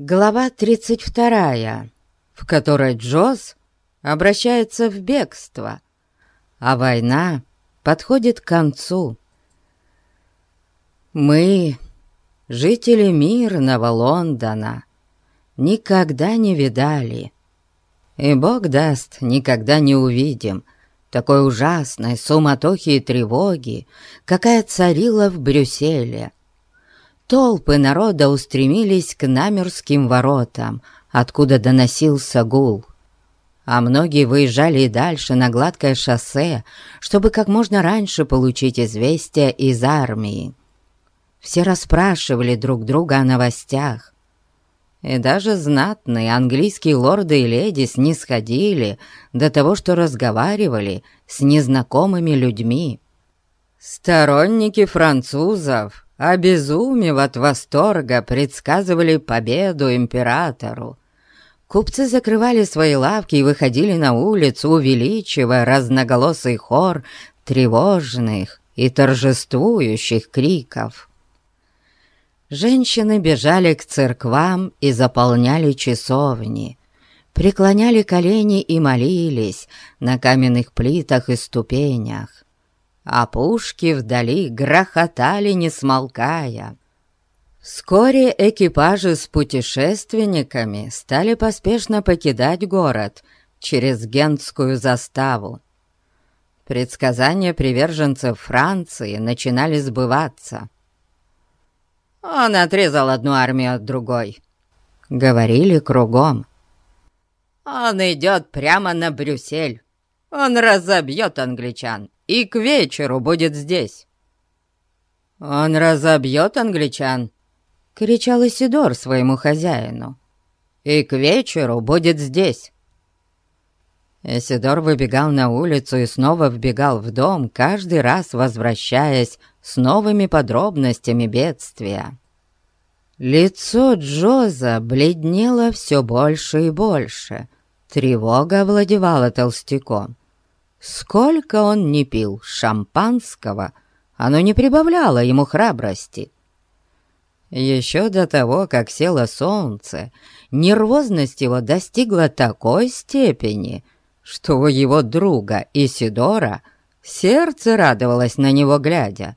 Глава 32, в которой Джоз обращается в бегство, а война подходит к концу. Мы, жители мирного Лондона, никогда не видали, и Бог даст, никогда не увидим такой ужасной суматохи и тревоги, какая царила в Брюсселе Толпы народа устремились к Намерским воротам, откуда доносился гул. А многие выезжали и дальше на гладкое шоссе, чтобы как можно раньше получить известия из армии. Все расспрашивали друг друга о новостях. И даже знатные английские лорды и леди снисходили до того, что разговаривали с незнакомыми людьми. Сторонники французов обезумев от восторга, предсказывали победу императору. Купцы закрывали свои лавки и выходили на улицу, увеличивая разноголосый хор тревожных и торжествующих криков. Женщины бежали к церквам и заполняли часовни, преклоняли колени и молились на каменных плитах и ступенях а пушки вдали грохотали, не смолкая. Вскоре экипажи с путешественниками стали поспешно покидать город через Гентскую заставу. Предсказания приверженцев Франции начинали сбываться. «Он отрезал одну армию от другой», — говорили кругом. «Он идет прямо на Брюссель. Он разобьет англичан и к вечеру будет здесь». «Он разобьет англичан!» — кричал Исидор своему хозяину. «И к вечеру будет здесь!» Исидор выбегал на улицу и снова вбегал в дом, каждый раз возвращаясь с новыми подробностями бедствия. Лицо Джоза бледнело все больше и больше. Тревога овладевала толстяком. Сколько он не пил шампанского, оно не прибавляло ему храбрости. Еще до того, как село солнце, нервозность его достигла такой степени, что у его друга Исидора сердце радовалось на него глядя.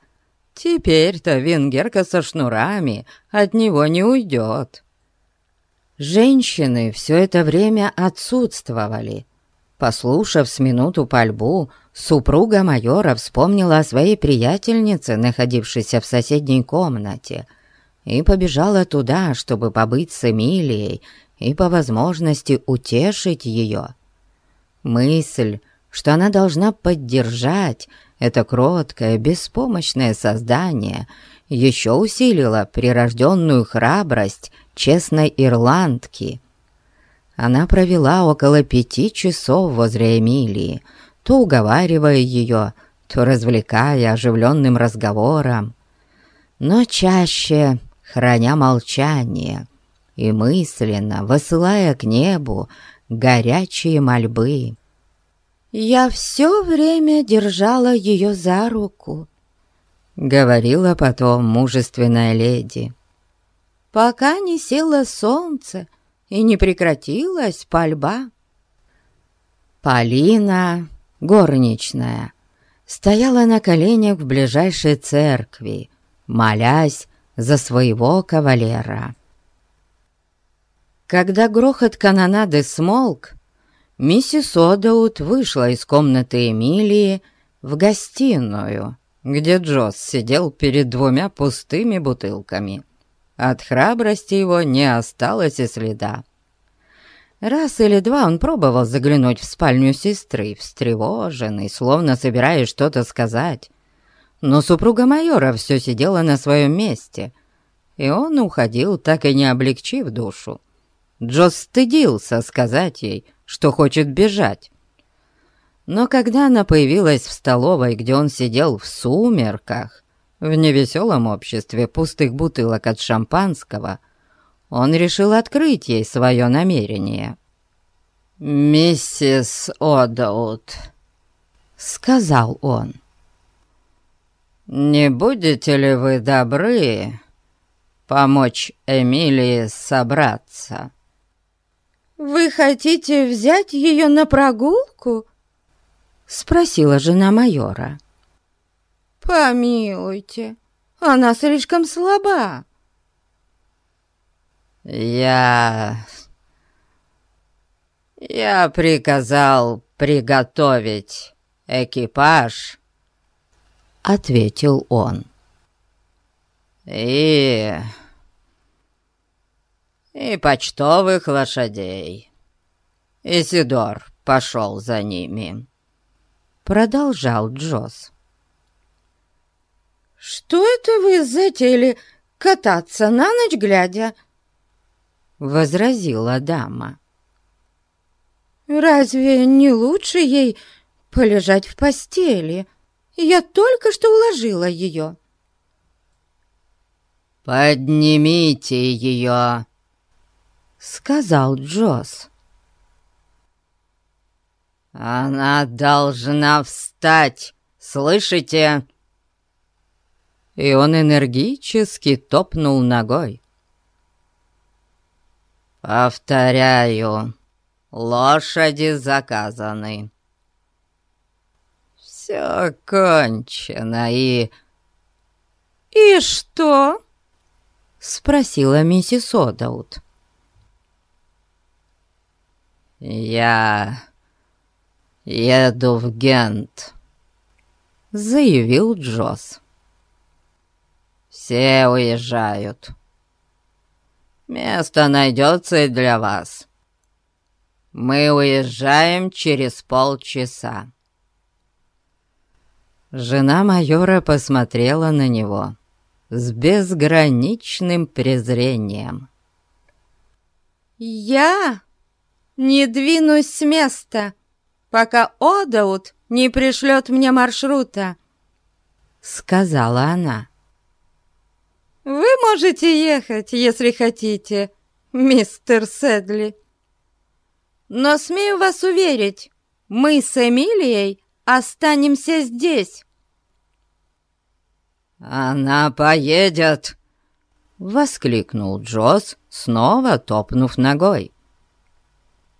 Теперь-то венгерка со шнурами от него не уйдет. Женщины все это время отсутствовали, Послушав с минуту пальбу, супруга майора вспомнила о своей приятельнице, находившейся в соседней комнате, и побежала туда, чтобы побыть с Эмилией и по возможности утешить ее. Мысль, что она должна поддержать это кроткое, беспомощное создание, еще усилила прирожденную храбрость честной ирландки — она провела около пяти часов возле Эмилии, то уговаривая ее, то развлекая оживленным разговором, но чаще храня молчание и мысленно высылая к небу горячие мольбы. «Я все время держала ее за руку», — говорила потом мужественная леди. «Пока не село солнце, — и не прекратилась пальба. Полина, горничная, стояла на коленях в ближайшей церкви, молясь за своего кавалера. Когда грохот канонады смолк, миссис Одаут вышла из комнаты Эмилии в гостиную, где Джосс сидел перед двумя пустыми бутылками. От храбрости его не осталось и следа. Раз или два он пробовал заглянуть в спальню сестры, встревоженный, словно собираясь что-то сказать. Но супруга майора все сидела на своем месте, и он уходил, так и не облегчив душу. Джос стыдился сказать ей, что хочет бежать. Но когда она появилась в столовой, где он сидел в сумерках, в невеселом обществе пустых бутылок от шампанского, он решил открыть ей свое намерение. «Миссис Одаут», — сказал он, — «не будете ли вы добры помочь Эмилии собраться». «Вы хотите взять ее на прогулку?» — спросила жена майора. «Помилуйте, она слишком слаба». «Я... я приказал приготовить экипаж», — ответил он. «И... и почтовых лошадей. Исидор пошел за ними», — продолжал Джосс. «Что это вы затеяли кататься на ночь глядя?» — возразила дама. «Разве не лучше ей полежать в постели? Я только что уложила ее». «Поднимите ее!» — сказал Джосс. «Она должна встать, слышите?» И он энергически топнул ногой. «Повторяю, лошади заказаны. Все кончено и...» «И что?» — спросила миссис Одаут. «Я еду в Гент», — заявил Джосс. «Все уезжают. Место найдется и для вас. Мы уезжаем через полчаса». Жена майора посмотрела на него с безграничным презрением. «Я не двинусь с места, пока Одаут не пришлет мне маршрута», — сказала она. «Вы можете ехать, если хотите, мистер Седли. Но смею вас уверить, мы с Эмилией останемся здесь». «Она поедет!» — воскликнул Джосс, снова топнув ногой.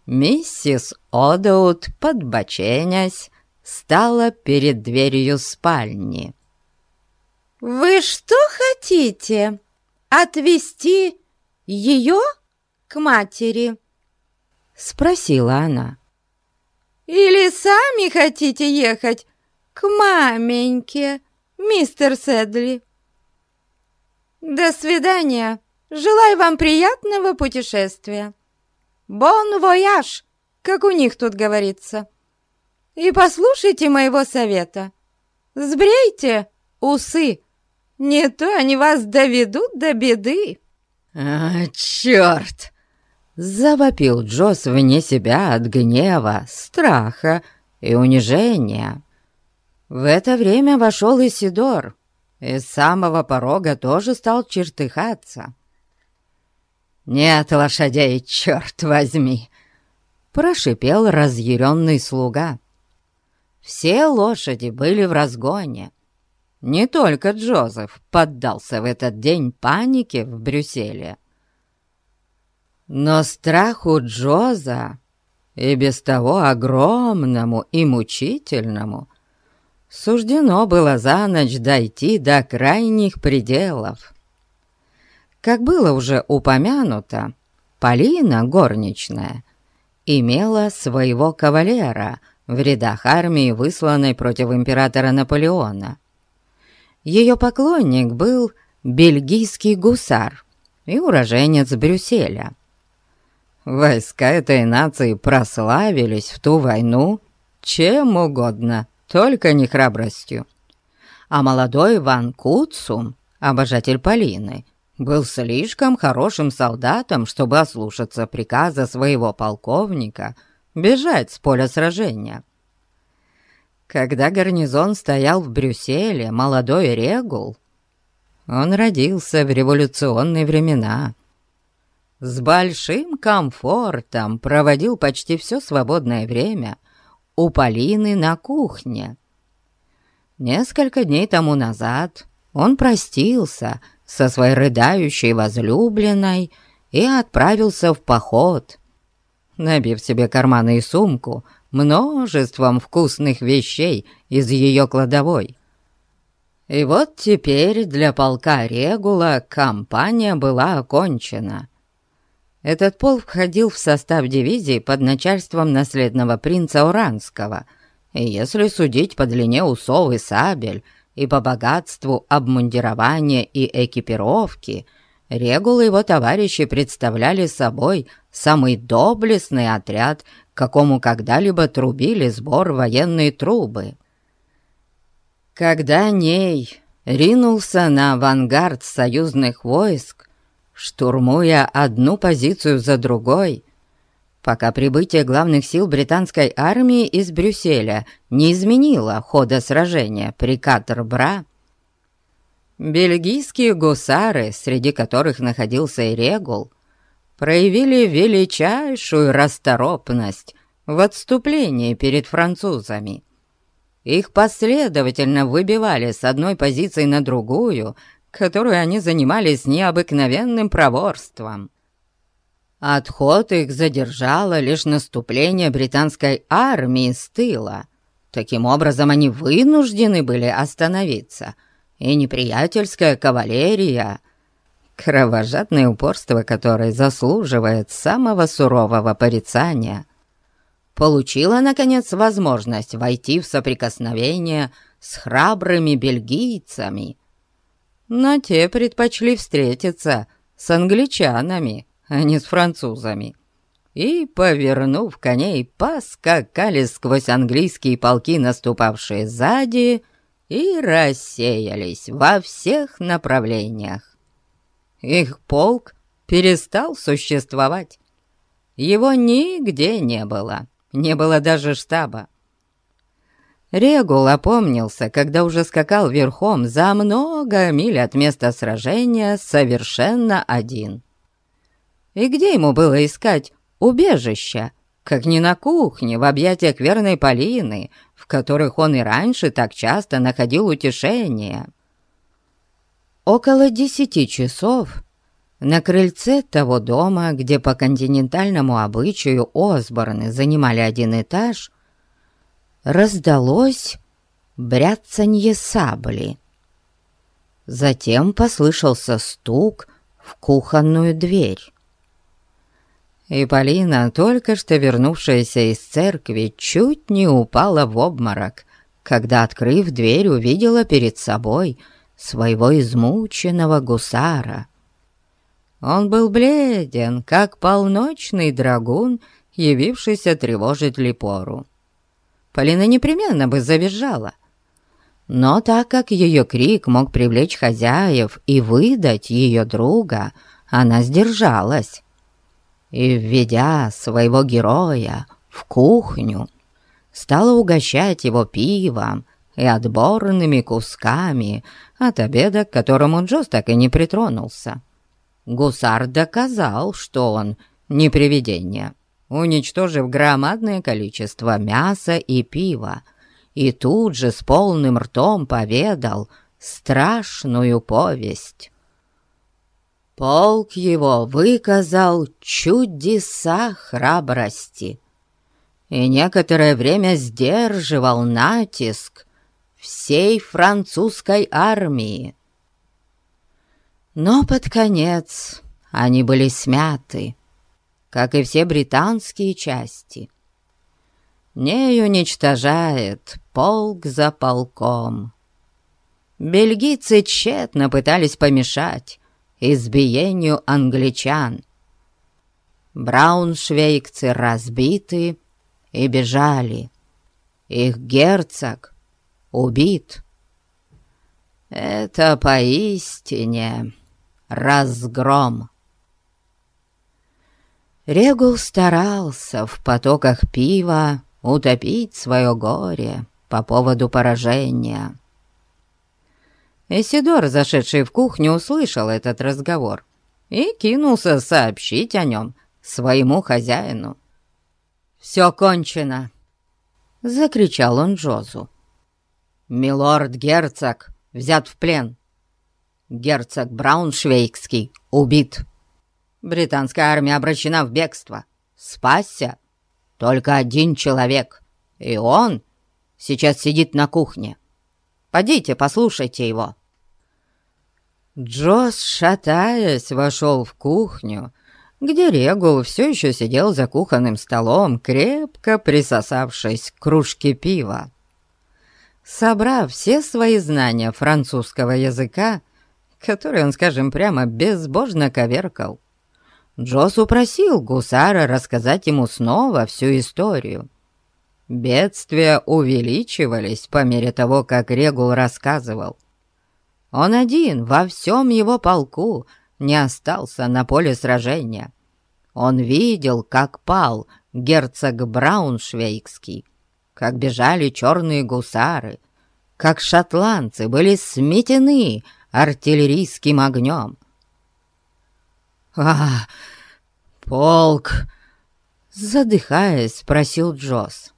Миссис Одоут, подбоченясь, стала перед дверью спальни. «Вы что хотите? Отвезти ее к матери?» — спросила она. «Или сами хотите ехать к маменьке?» мистер Сэдли. До свидания. Желаю вам приятного путешествия. Бон вояж, как у них тут говорится. И послушайте моего совета. Сбрейте усы, не то они вас доведут до беды. «А, черт!» — завопил Джосс вне себя от гнева, страха и унижения. В это время вошел Исидор, и с самого порога тоже стал чертыхаться. «Нет лошадей, черт возьми!» — прошипел разъяренный слуга. Все лошади были в разгоне. Не только Джозеф поддался в этот день панике в Брюсселе. Но страху Джоза, и без того огромному и мучительному, суждено было за ночь дойти до крайних пределов. Как было уже упомянуто, Полина, горничная, имела своего кавалера в рядах армии, высланной против императора Наполеона. Ее поклонник был бельгийский гусар и уроженец Брюсселя. Войска этой нации прославились в ту войну чем угодно, только не храбростью. А молодой Ван Куцум, обожатель Полины, был слишком хорошим солдатом, чтобы ослушаться приказа своего полковника бежать с поля сражения. Когда гарнизон стоял в Брюсселе, молодой Регул, он родился в революционные времена. С большим комфортом проводил почти все свободное время – у Полины на кухне. Несколько дней тому назад он простился со своей рыдающей возлюбленной и отправился в поход, набив себе карманы и сумку множеством вкусных вещей из ее кладовой. И вот теперь для полка Регула кампания была окончена. Этот полк входил в состав дивизии под начальством наследного принца Уранского, и если судить по длине усов и сабель, и по богатству обмундирования и экипировки, Регул и его товарищи представляли собой самый доблестный отряд, какому когда-либо трубили сбор военной трубы. Когда Ней ринулся на авангард союзных войск, штурмуя одну позицию за другой, пока прибытие главных сил британской армии из Брюсселя не изменило хода сражения при Катер-Бра, бельгийские гусары, среди которых находился и Регул, проявили величайшую расторопность в отступлении перед французами. Их последовательно выбивали с одной позиции на другую, которую они занимали с необыкновенным проворством. Отход их задержало лишь наступление британской армии с тыла. Таким образом, они вынуждены были остановиться, и неприятельская кавалерия, кровожадное упорство которой заслуживает самого сурового порицания, получила, наконец, возможность войти в соприкосновение с храбрыми бельгийцами. Но те предпочли встретиться с англичанами, а не с французами. И, повернув коней, поскакали сквозь английские полки, наступавшие сзади, и рассеялись во всех направлениях. Их полк перестал существовать. Его нигде не было не было даже штаба. Регул опомнился, когда уже скакал верхом за много миль от места сражения совершенно один. И где ему было искать убежища, как не на кухне, в объятиях верной Полины, в которых он и раньше так часто находил утешение? Около десяти часов на крыльце того дома, где по континентальному обычаю Осборны занимали один этаж, раздалось бряцанье сабли. Затем послышался стук в кухонную дверь. И Полина, только что вернувшаяся из церкви, чуть не упала в обморок, когда, открыв дверь, увидела перед собой своего измученного гусара — он был бледен, как полночный драгун, явившийся тревожить Липору. Полина непременно бы завизжала. Но так как ее крик мог привлечь хозяев и выдать ее друга, она сдержалась. И, введя своего героя в кухню, стала угощать его пивом и отборными кусками от обеда, к которому Джоз так и не притронулся. Гусар доказал, что он не привидение, уничтожив громадное количество мяса и пива, и тут же с полным ртом поведал страшную повесть. Полк его выказал чудеса храбрости и некоторое время сдерживал натиск всей французской армии. Но под конец они были смяты, как и все британские части. Ней уничтожает полк за полком. Бельгийцы тщетно пытались помешать избиению англичан. Брауншвейгцы разбиты и бежали. Их герцог убит. Это поистине разгром. Регул старался в потоках пива утопить свое горе по поводу поражения. Эсидор, зашедший в кухню, услышал этот разговор и кинулся сообщить о нем своему хозяину. «Все кончено!» — закричал он Джозу. «Милорд-герцог взят в плен. герцог Брауншвейгский убит. Британская армия обращена в бегство. Спасся только один человек, и он сейчас сидит на кухне. Подите, послушайте его». Джос, шатаясь, вошел в кухню, где Регул все еще сидел за кухонным столом, крепко присосавшись к кружке пива. Собрав все свои знания французского языка, который он, скажем прямо, безбожно коверкал, Джос упросил гусара рассказать ему снова всю историю. Бедствия увеличивались по мере того, как Регул рассказывал. Он один во всем его полку не остался на поле сражения. Он видел, как пал герцог Брауншвейгский, как бежали черные гусары, как шотландцы были сметены артиллерийским огнем. «А, полк!» — задыхаясь, спросил Джосс.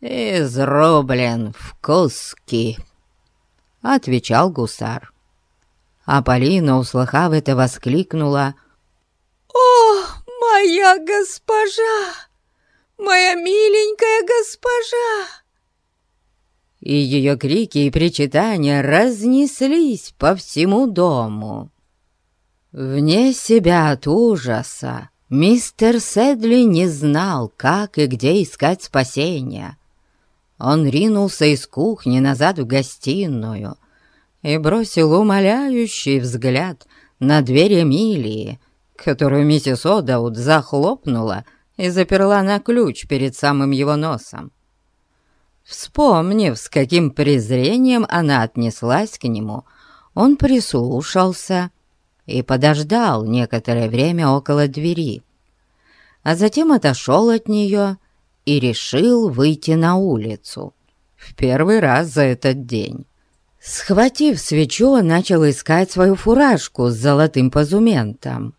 «Изрублен в куски!» — отвечал гусар. А Полина, услыхав это, воскликнула. «О, моя госпожа! Моя миленькая госпожа!» И ее крики и причитания разнеслись по всему дому. Вне себя от ужаса мистер Седли не знал, как и где искать спасения. Он ринулся из кухни назад в гостиную, и бросил умоляющий взгляд на дверь Эмилии, которую миссис Одаут захлопнула и заперла на ключ перед самым его носом. Вспомнив, с каким презрением она отнеслась к нему, он прислушался и подождал некоторое время около двери, а затем отошел от нее и решил выйти на улицу в первый раз за этот день. Схватив свечу, он начал искать свою фуражку с золотым позументом,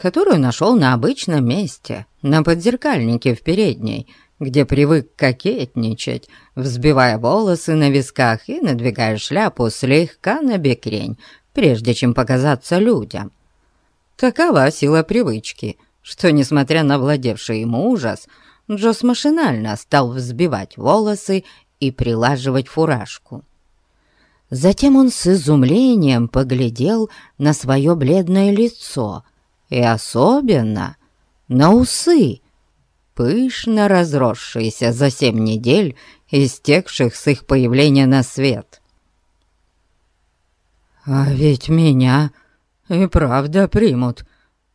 которую нашел на обычном месте, на подзеркальнике в передней, где привык кокетничать, взбивая волосы на висках и надвигая шляпу слегка на бекрень, прежде чем показаться людям. Такова сила привычки, что, несмотря на владевший ему ужас, Джос машинально стал взбивать волосы и прилаживать фуражку. Затем он с изумлением поглядел на свое бледное лицо и особенно на усы, пышно разросшиеся за семь недель, истекших с их появления на свет. «А ведь меня и правда примут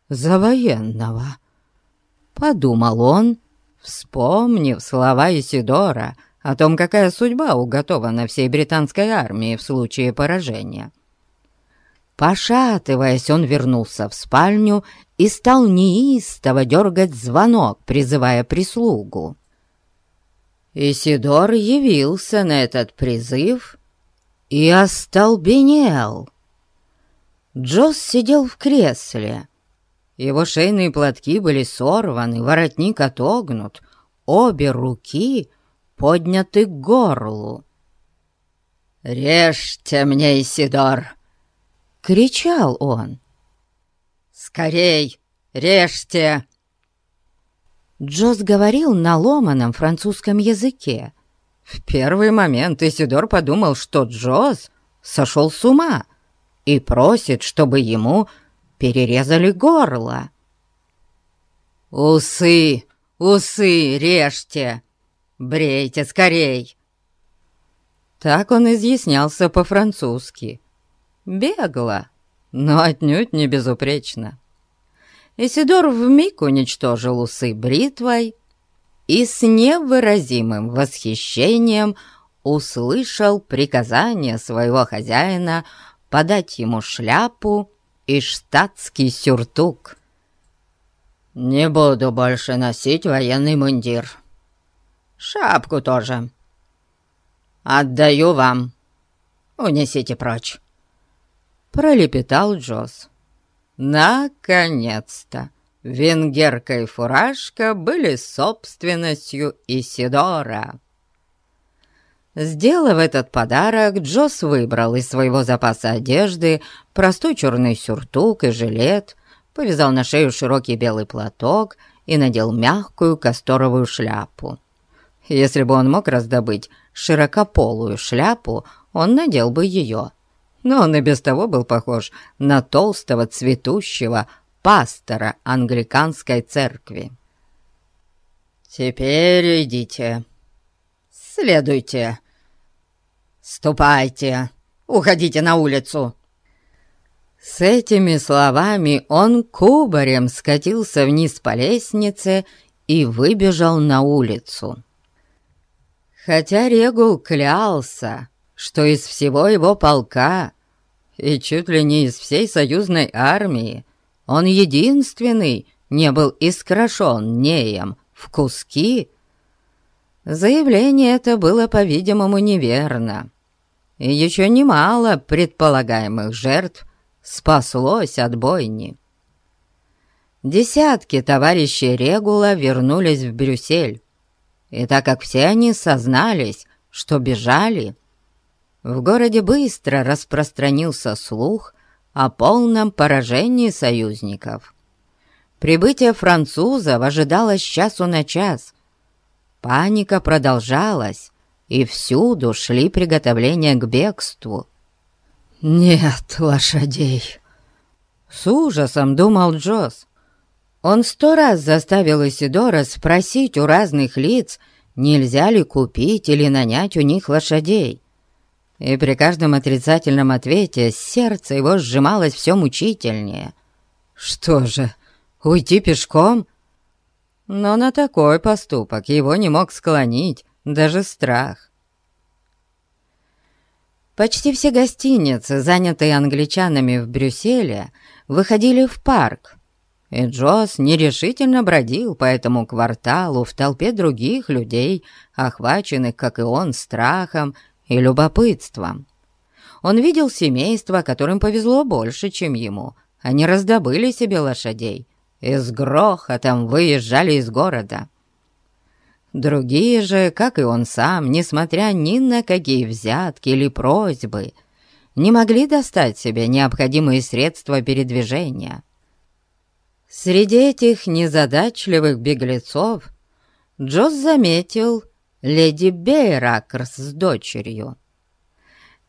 за военного», — подумал он, вспомнив слова Исидора о том, какая судьба уготована всей британской армии в случае поражения. Пошатываясь, он вернулся в спальню и стал неистово дергать звонок, призывая прислугу. Исидор явился на этот призыв и остолбенел. Джосс сидел в кресле. Его шейные платки были сорваны, воротник отогнут, обе руки подняты к горлу. «Режьте мне, Исидор!» — кричал он. «Скорей, режьте!» Джоз говорил на ломаном французском языке. В первый момент Исидор подумал, что Джоз сошел с ума и просит, чтобы ему перерезали горло. «Усы, усы режьте!» Брейте скорей!» Так он изъяснялся по-французски. Бегло, но отнюдь не безупречно. Исидор вмиг уничтожил усы бритвой и с невыразимым восхищением услышал приказание своего хозяина подать ему шляпу и штатский сюртук. «Не буду больше носить военный мундир», Шапку тоже. Отдаю вам. Унесите прочь. Пролепетал Джосс. Наконец-то! Венгерка и фуражка были собственностью Исидора. Сделав этот подарок, Джосс выбрал из своего запаса одежды простой черный сюртук и жилет, повязал на шею широкий белый платок и надел мягкую касторовую шляпу. Если бы он мог раздобыть широкополую шляпу, он надел бы ее. Но он и без того был похож на толстого цветущего пастора англиканской церкви. «Теперь идите. Следуйте. Ступайте. Уходите на улицу». С этими словами он кубарем скатился вниз по лестнице и выбежал на улицу. Хотя Регул клялся, что из всего его полка и чуть ли не из всей союзной армии. Он единственный не был искрошен неем в куски, заявление это было, по-видимому, неверно, и еще немало предполагаемых жертв спаслось от бойни. Десятки товарищей Регула вернулись в Брюссель, и так как все они сознались, что бежали, в городе быстро распространился слух о полном поражении союзников. Прибытие французов ожидалось часу на час. Паника продолжалась, и всюду шли приготовления к бегству. «Нет лошадей!» С ужасом думал Джосс. Он сто раз заставил Исидора спросить у разных лиц, нельзя ли купить или нанять у них лошадей. И при каждом отрицательном ответе сердце его сжималось все мучительнее. Что же, уйти пешком? Но на такой поступок его не мог склонить даже страх. Почти все гостиницы, занятые англичанами в Брюсселе, выходили в парк, и Джосс нерешительно бродил по этому кварталу в толпе других людей, охваченных, как и он, страхом и любопытством. Он видел семейства, которым повезло больше, чем ему. Они раздобыли себе лошадей и с грохотом выезжали из города. Другие же, как и он сам, несмотря ни на какие взятки или просьбы, не могли достать себе необходимые средства передвижения. Среди этих незадачливых беглецов Джосс заметил леди Бейракерс с дочерью.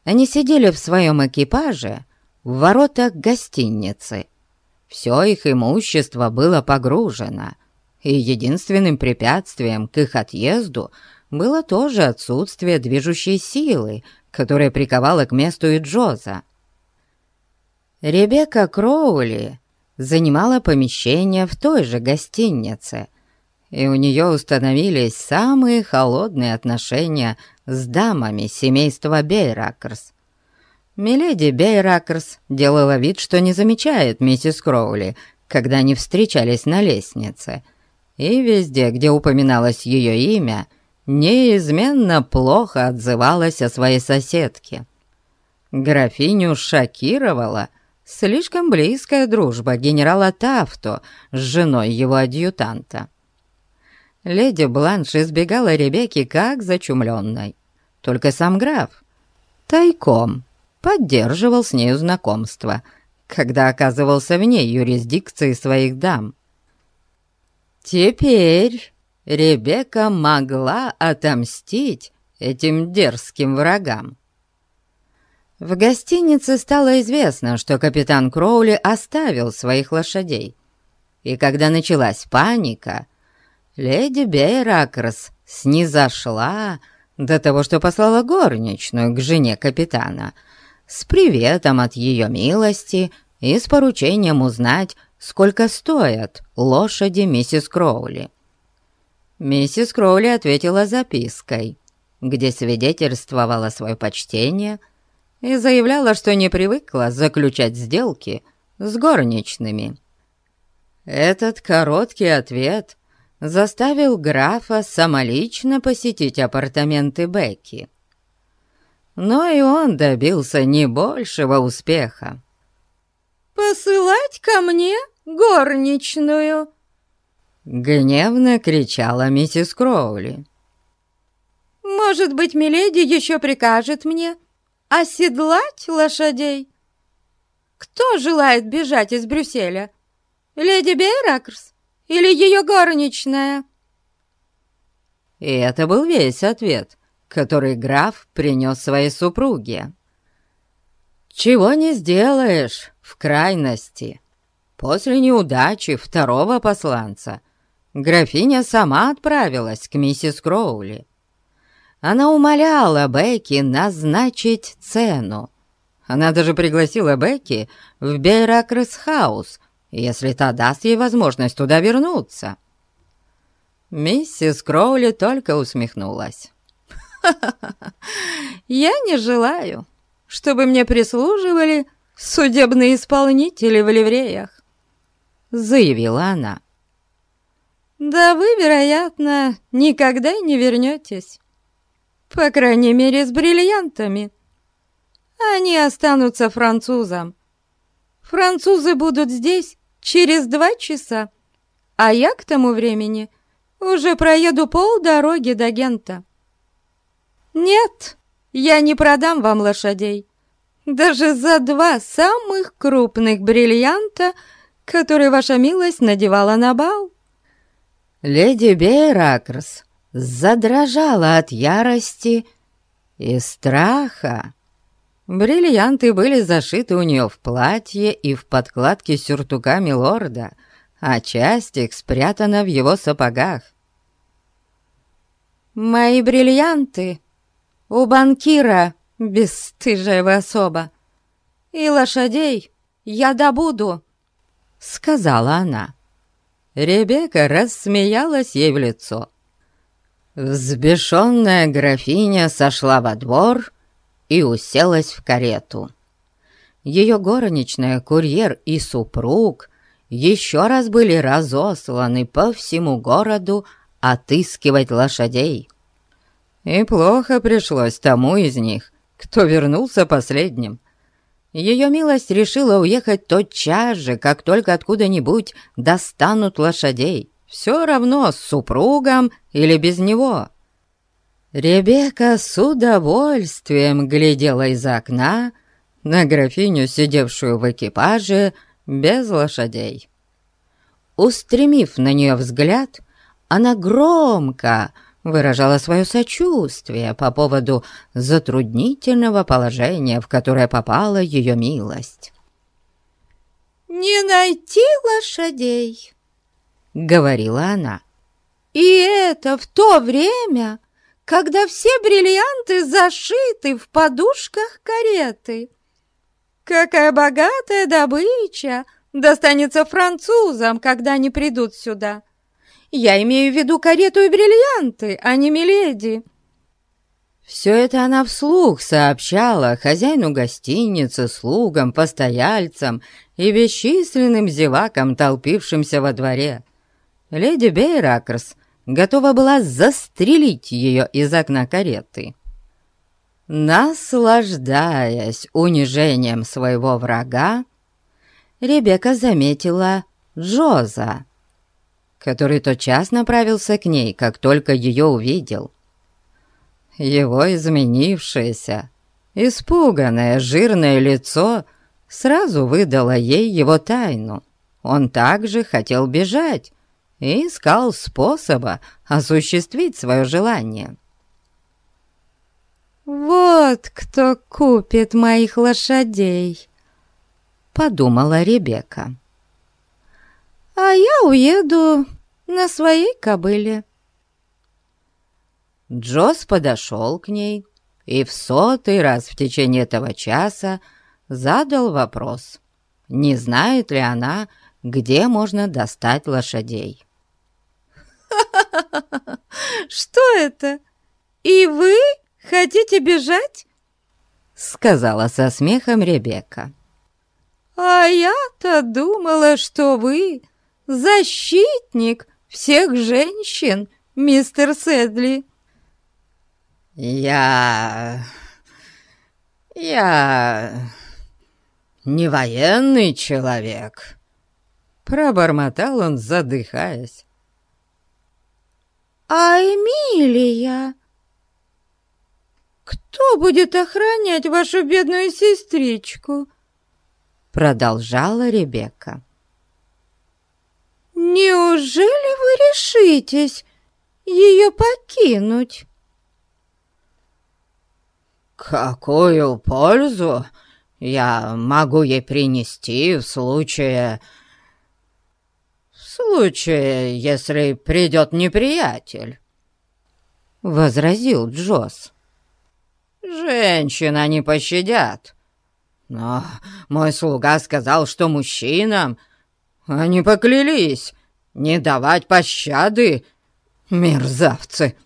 Они сидели в своем экипаже в воротах гостиницы. Все их имущество было погружено — и единственным препятствием к их отъезду было тоже отсутствие движущей силы, которая приковала к месту и Джоза. Ребекка Кроули занимала помещение в той же гостинице, и у нее установились самые холодные отношения с дамами семейства Бейракерс. Миледи Бейракерс делала вид, что не замечает миссис Кроули, когда они встречались на лестнице — и везде, где упоминалось ее имя, неизменно плохо отзывалась о своей соседке. Графиню шокировала слишком близкая дружба генерала Тафто с женой его адъютанта. Леди Бланш избегала Ребекки как зачумленной. Только сам граф тайком поддерживал с нею знакомство, когда оказывался вне юрисдикции своих дам. Теперь Ребекка могла отомстить этим дерзким врагам. В гостинице стало известно, что капитан Кроули оставил своих лошадей. И когда началась паника, леди Бейракрос снизошла до того, что послала горничную к жене капитана с приветом от ее милости и с поручением узнать, сколько стоят лошади миссис Кроули. Миссис Кроули ответила запиской, где свидетельствовала свое почтение и заявляла, что не привыкла заключать сделки с горничными. Этот короткий ответ заставил графа самолично посетить апартаменты Бекки. Но и он добился не большего успеха посылать ко мне горничную?» Гневно кричала миссис Кроули. Может быть, Миледи еще прикажет мне оседлать лошадей? Кто желает бежать из Брюсселя? Леди Бейракрс или ее горничная?» И это был весь ответ, который граф принес своей супруге. «Чего не сделаешь в крайности. После неудачи второго посланца графиня сама отправилась к миссис Кроули. Она умоляла Бекки назначить цену. Она даже пригласила Бекки в Бейракрес-хаус, если та даст ей возможность туда вернуться. Миссис Кроули только усмехнулась. «Я не желаю, чтобы мне прислуживали судебные исполнители в ливреях», — заявила она. «Да вы, вероятно, никогда и не вернетесь. По крайней мере, с бриллиантами. Они останутся французам. Французы будут здесь через два часа, а я к тому времени уже проеду полдороги до Гента. Нет, я не продам вам лошадей. Даже за два самых крупных бриллианта, которые ваша милость надевала на бал. Леди Бейракрс задрожала от ярости и страха. Бриллианты были зашиты у нее в платье и в подкладке сюртука милорда, а часть их спрятана в его сапогах. «Мои бриллианты у банкира, бесстыжая вы особа, и лошадей я добуду», — сказала она. Ребекка рассмеялась ей в лицо. Взбешенная графиня сошла во двор и уселась в карету. Ее горничная, курьер и супруг еще раз были разосланы по всему городу отыскивать лошадей. И плохо пришлось тому из них, кто вернулся последним. Ее милость решила уехать тотчас же, как только откуда-нибудь достанут лошадей. Все равно с супругом или без него. Ребекка с удовольствием глядела из окна на графиню, сидевшую в экипаже без лошадей. Устремив на нее взгляд, она громко выражала свое сочувствие по поводу затруднительного положения, в которое попала ее милость. «Не найти лошадей», — говорила она. «И это в то время, когда все бриллианты зашиты в подушках кареты. Какая богатая добыча достанется французам, когда они придут сюда!» Я имею в виду карету и бриллианты, а не миледи». Все это она вслух сообщала хозяину гостиницы, слугам, постояльцам и бесчисленным зевакам, толпившимся во дворе. Леди Бейракерс готова была застрелить ее из окна кареты. Наслаждаясь унижением своего врага, Ребекка заметила Джоза который тотчас направился к ней, как только ее увидел. Его изменившееся, испуганное, жирное лицо сразу выдало ей его тайну. Он также хотел бежать и искал способа осуществить свое желание. «Вот кто купит моих лошадей», — подумала Ребекка. «А я уеду на своей кобыле». Джосс подошел к ней и в сотый раз в течение этого часа задал вопрос, не знает ли она, где можно достать лошадей. «Что это? И вы хотите бежать?» Сказала со смехом Ребекка. «А я-то думала, что вы защитник всех женщин, мистер Сэдли». «Я... я... не военный человек», — пробормотал он, задыхаясь. «А Эмилия? кто будет охранять вашу бедную сестричку?» Продолжала Ребекка. «Неужели вы решитесь ее покинуть?» «Какую пользу я могу ей принести в случае... случае, если придет неприятель?» — возразил Джосс. «Женщина не пощадят. Но мой слуга сказал, что мужчинам они поклялись не давать пощады, мерзавцы!»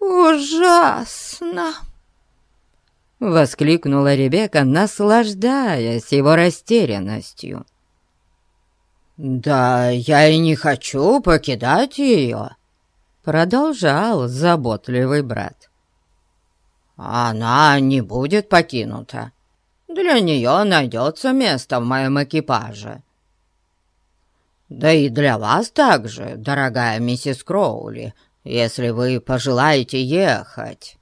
«Ужасно!» — воскликнула Ребекка, наслаждаясь его растерянностью. «Да я и не хочу покидать ее», — продолжал заботливый брат. «Она не будет покинута. Для нее найдется место в моем экипаже. Да и для вас также, дорогая миссис Кроули, если вы пожелаете ехать».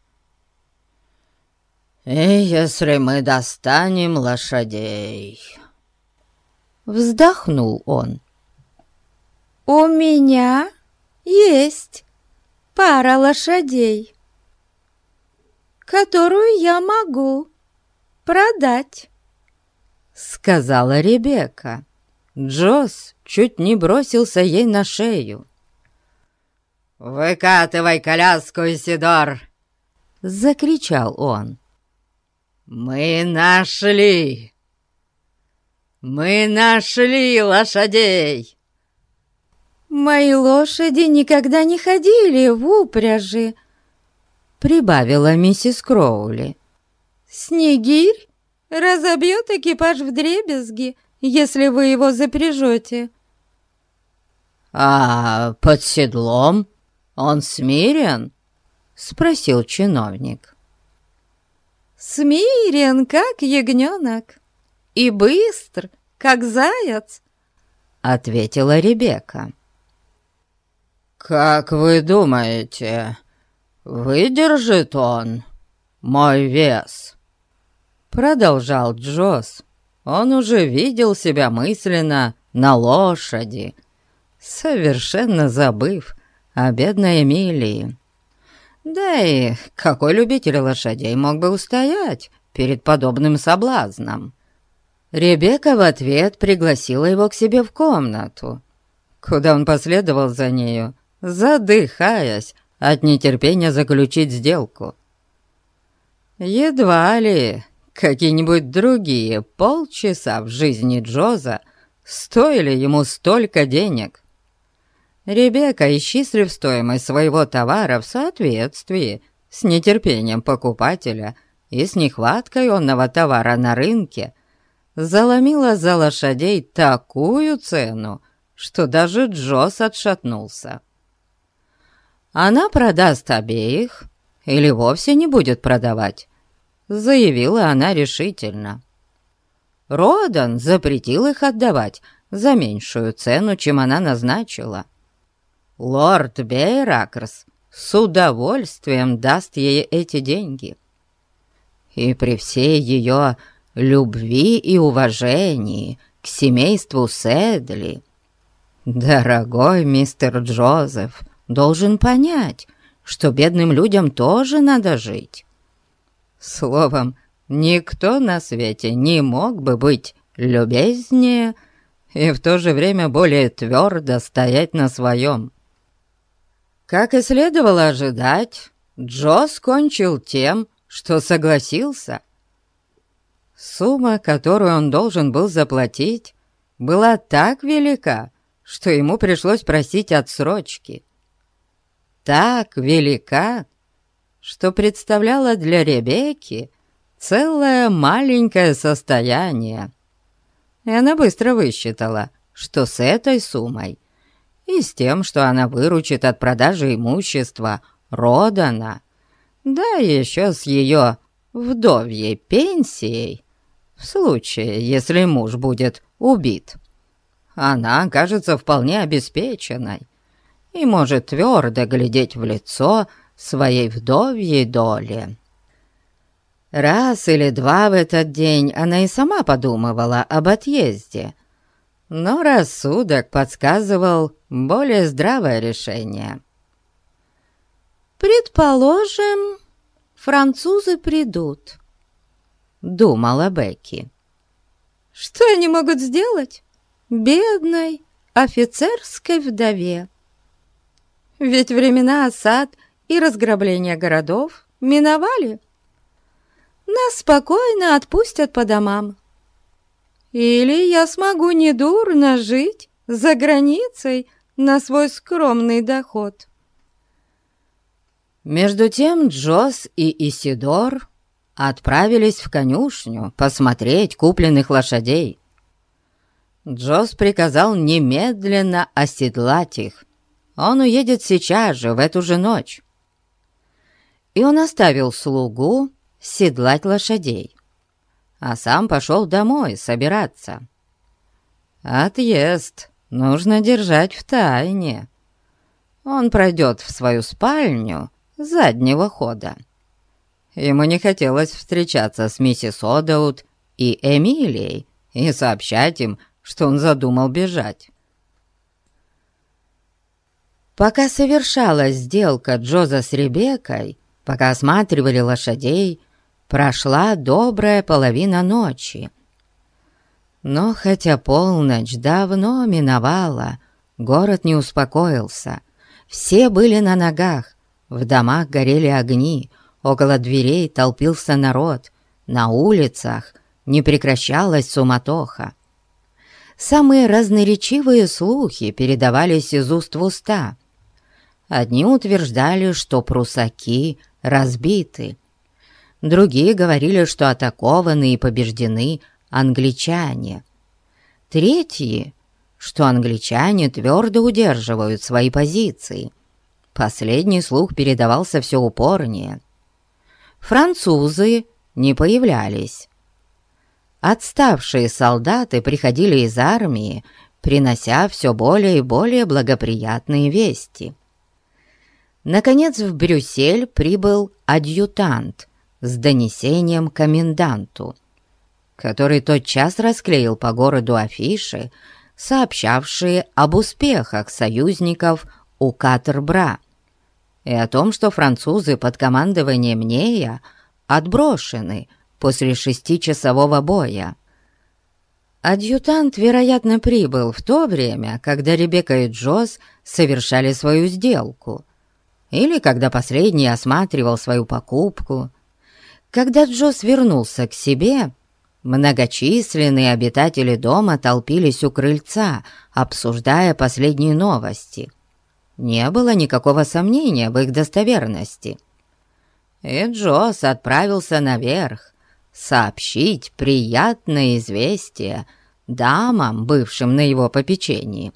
«И если мы достанем лошадей...» Вздохнул он. «У меня есть пара лошадей, которую я могу продать», — сказала Ребекка. Джосс чуть не бросился ей на шею. «Выкатывай коляску, Исидор!» — закричал он. «Мы нашли! Мы нашли лошадей!» «Мои лошади никогда не ходили в упряжи», — прибавила миссис Кроули. «Снегирь разобьет экипаж в дребезги, если вы его запряжете». «А под седлом он смирен?» — спросил чиновник смирен, как ягненок, и быстр, как заяц», — ответила Ребекка. «Как вы думаете, выдержит он мой вес?» Продолжал Джосс. Он уже видел себя мысленно на лошади, совершенно забыв о бедной Эмилии. Да и какой любитель лошадей мог бы устоять перед подобным соблазном? Ребекка в ответ пригласила его к себе в комнату, куда он последовал за нею, задыхаясь от нетерпения заключить сделку. Едва ли какие-нибудь другие полчаса в жизни Джоза стоили ему столько денег. Ребекка, исчислив стоимость своего товара в соответствии с нетерпением покупателя и с нехваткой онного товара на рынке, заломила за лошадей такую цену, что даже Джос отшатнулся. Она продаст обеих или вовсе не будет продавать, заявила она решительно. Родан запретил их отдавать за меньшую цену, чем она назначила — лорд Бейракерс с удовольствием даст ей эти деньги. И при всей ее любви и уважении к семейству Сэдли, дорогой мистер Джозеф должен понять, что бедным людям тоже надо жить. Словом, никто на свете не мог бы быть любезнее и в то же время более твердо стоять на своем. Как и следовало ожидать, Джо скончил тем, что согласился. Сумма, которую он должен был заплатить, была так велика, что ему пришлось просить отсрочки. Так велика, что представляла для Ребекки целое маленькое состояние. И она быстро высчитала, что с этой суммой и с тем, что она выручит от продажи имущества Родана, да еще с ее вдовьей пенсией, в случае, если муж будет убит. Она окажется вполне обеспеченной и может твердо глядеть в лицо своей вдовьей доле. Раз или два в этот день она и сама подумывала об отъезде, но рассудок подсказывал более здравое решение. «Предположим, французы придут», — думала Бекки. «Что они могут сделать бедной офицерской вдове? Ведь времена осад и разграбления городов миновали. Нас спокойно отпустят по домам. Или я смогу недурно жить за границей на свой скромный доход». Между тем Джос и Исидор отправились в конюшню посмотреть купленных лошадей. Джос приказал немедленно оседлать их. Он уедет сейчас же, в эту же ночь. И он оставил слугу седлать лошадей, а сам пошел домой собираться. Отъезд нужно держать в тайне. Он пройдет в свою спальню заднего хода. Ему не хотелось встречаться с миссис Одаут и Эмилией и сообщать им, что он задумал бежать. Пока совершалась сделка Джоза с Ребеккой, пока осматривали лошадей, прошла добрая половина ночи. Но хотя полночь давно миновала, город не успокоился. Все были на ногах, в домах горели огни, около дверей толпился народ, на улицах не прекращалась суматоха. Самые разноречивые слухи передавались из уст в уста. Одни утверждали, что прусаки разбиты. Другие говорили, что атакованы и побеждены англичане. Третьи, что англичане твердо удерживают свои позиции. Последний слух передавался все упорнее. Французы не появлялись. Отставшие солдаты приходили из армии, принося все более и более благоприятные вести. Наконец в Брюссель прибыл адъютант с донесением коменданту, который тотчас расклеил по городу афиши, сообщавшие об успехах союзников у Катербра и о том, что французы под командованием Нея отброшены после шестичасового боя. Адъютант, вероятно, прибыл в то время, когда Ребекка и Джоз совершали свою сделку, или когда последний осматривал свою покупку. Когда Джоз вернулся к себе, многочисленные обитатели дома толпились у крыльца, обсуждая последние новости не было никакого сомнения в их достоверности. И Джосс отправился наверх сообщить приятное известие дамам, бывшим на его попечении.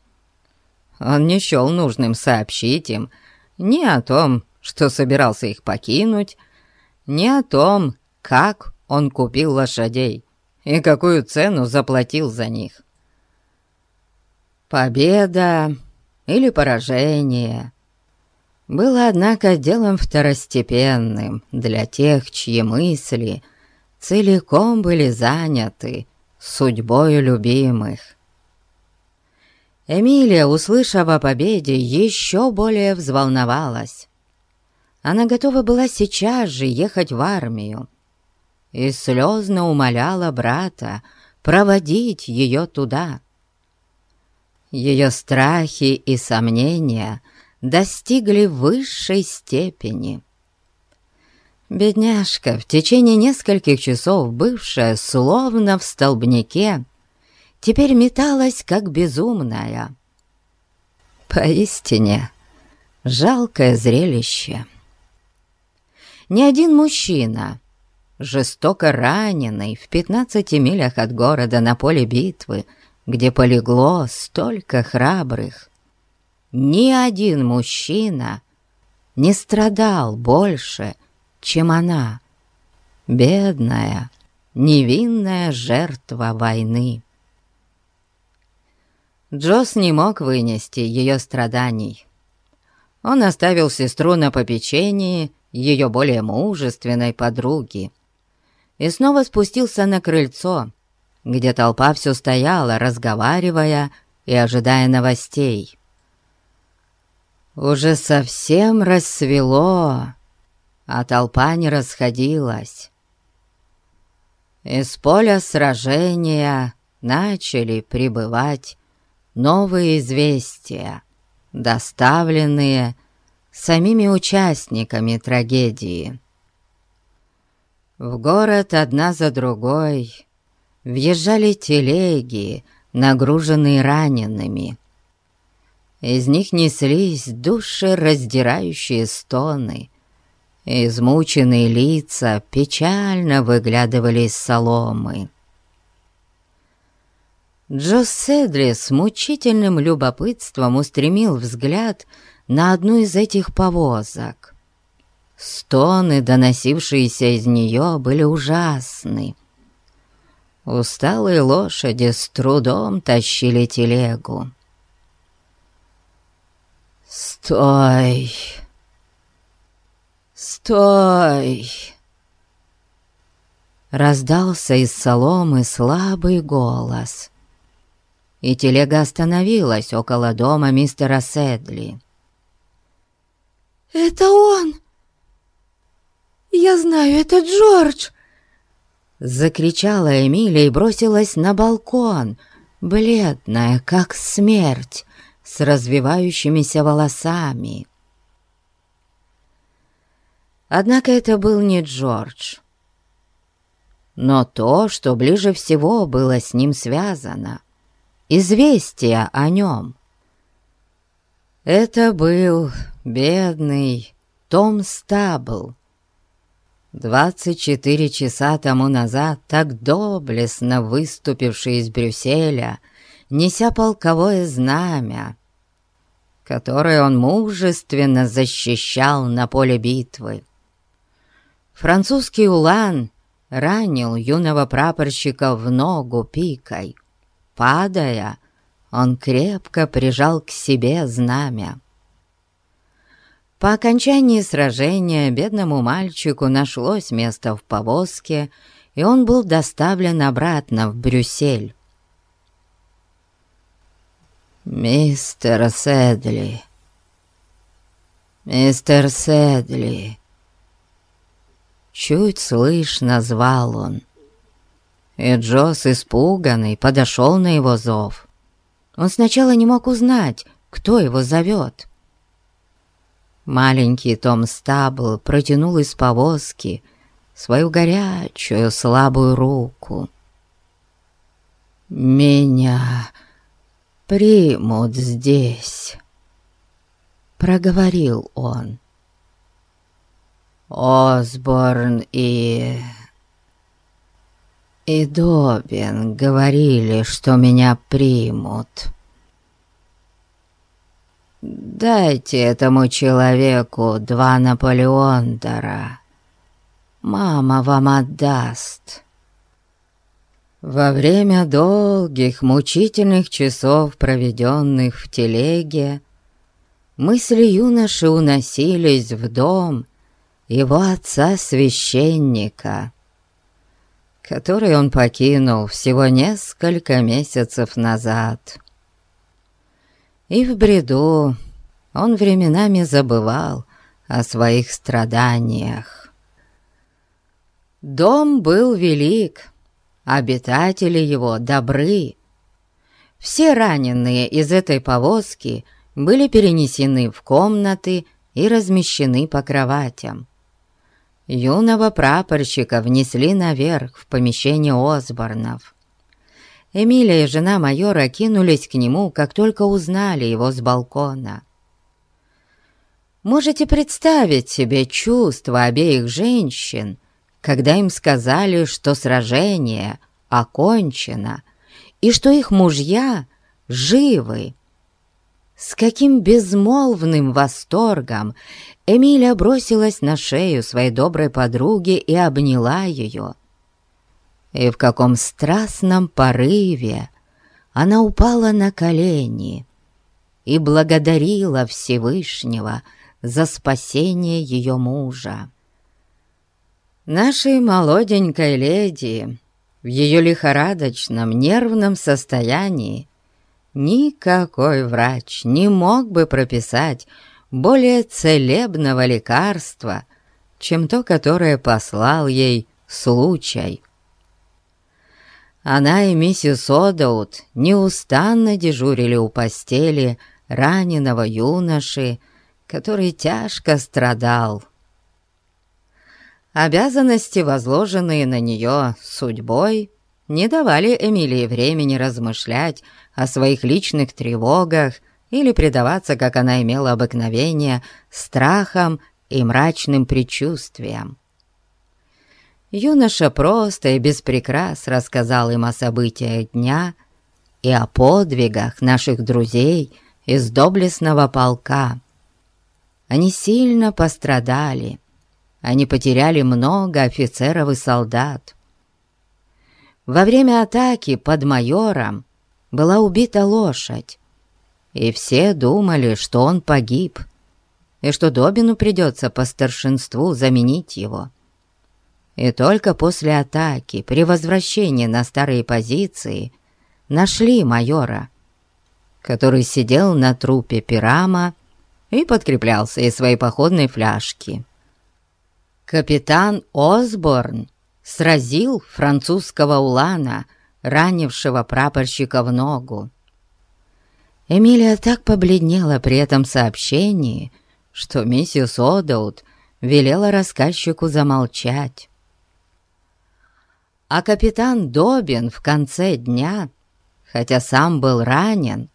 Он не счел нужным сообщить им ни о том, что собирался их покинуть, ни о том, как он купил лошадей и какую цену заплатил за них. Победа или поражение было, однако, делом второстепенным для тех, чьи мысли целиком были заняты судьбой любимых. Эмилия, услышав о победе, еще более взволновалась. Она готова была сейчас же ехать в армию и слезно умоляла брата проводить ее туда. Ее страхи и сомнения достигли высшей степени. Бедняжка, в течение нескольких часов бывшая словно в столбнике, теперь металась как безумная. Поистине, жалкое зрелище. Ни один мужчина, жестоко раненый в пятнадцати милях от города на поле битвы, где полегло столько храбрых. Ни один мужчина не страдал больше, чем она, бедная, невинная жертва войны. Джос не мог вынести ее страданий. он оставил сестру на попечении ее более мужественной подруги и снова спустился на крыльцо, где толпа все стояла, разговаривая и ожидая новостей. Уже совсем рассвело, а толпа не расходилась. Из поля сражения начали прибывать новые известия, доставленные самими участниками трагедии. В город одна за другой въезжали телеги, нагруженные ранеными. Из них неслись душераздирающие стоны. Измученные лица печально выглядывали из соломы. Джо Седли с мучительным любопытством устремил взгляд на одну из этих повозок. Стоны, доносившиеся из нее, были ужасны. Усталые лошади с трудом тащили телегу. «Стой! Стой!» Раздался из соломы слабый голос, и телега остановилась около дома мистера Седли. «Это он! Я знаю, это Джордж!» Закричала Эмилия и бросилась на балкон, бледная, как смерть, с развивающимися волосами. Однако это был не Джордж, но то, что ближе всего было с ним связано, известие о нем. Это был бедный Том Стабл, Двадцать четыре часа тому назад, так доблестно выступивший из Брюсселя, неся полковое знамя, которое он мужественно защищал на поле битвы. Французский улан ранил юного прапорщика в ногу пикой. Падая, он крепко прижал к себе знамя. По окончании сражения бедному мальчику нашлось место в повозке, и он был доставлен обратно в Брюссель. «Мистер Седли! Мистер Седли!» Чуть слышно звал он. И Джос, испуганный, подошел на его зов. Он сначала не мог узнать, кто его зовет. Маленький Том Стабл протянул из повозки свою горячую слабую руку. «Меня примут здесь», — проговорил он. «Осборн и...» «И Добин говорили, что меня примут». Дайте этому человеку два Наполеондора. Мама вам отдаст». Во время долгих, мучительных часов, проведенных в телеге, мысли юноши уносились в дом его отца-священника, который он покинул всего несколько месяцев назад. И в бреду он временами забывал о своих страданиях. Дом был велик, обитатели его добры. Все раненые из этой повозки были перенесены в комнаты и размещены по кроватям. Юного прапорщика внесли наверх в помещение Осборнов. Эмилия и жена майора кинулись к нему, как только узнали его с балкона. Можете представить себе чувства обеих женщин, когда им сказали, что сражение окончено и что их мужья живы. С каким безмолвным восторгом Эмилия бросилась на шею своей доброй подруги и обняла ее и в каком страстном порыве она упала на колени и благодарила Всевышнего за спасение ее мужа. Нашей молоденькой леди в ее лихорадочном нервном состоянии никакой врач не мог бы прописать более целебного лекарства, чем то, которое послал ей случай. Она и миссис Одаут неустанно дежурили у постели раненого юноши, который тяжко страдал. Обязанности, возложенные на нее судьбой, не давали Эмилии времени размышлять о своих личных тревогах или предаваться, как она имела обыкновение, страхам и мрачным предчувствиям. Юноша просто и без прикрас рассказал им о событиях дня и о подвигах наших друзей из доблестного полка. Они сильно пострадали, они потеряли много офицеров и солдат. Во время атаки под майором была убита лошадь, и все думали, что он погиб, и что Добину придется по старшинству заменить его. И только после атаки, при возвращении на старые позиции, нашли майора, который сидел на трупе Пирама и подкреплялся из своей походной фляжки. Капитан Осборн сразил французского улана, ранившего прапорщика в ногу. Эмилия так побледнела при этом сообщении, что миссис Одаут велела рассказчику замолчать а капитан Добин в конце дня, хотя сам был ранен,